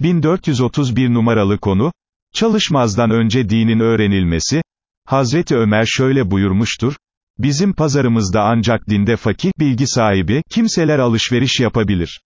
1431 numaralı konu, çalışmazdan önce dinin öğrenilmesi, Hazreti Ömer şöyle buyurmuştur, bizim pazarımızda ancak dinde fakih, bilgi sahibi, kimseler alışveriş yapabilir.